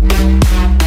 Música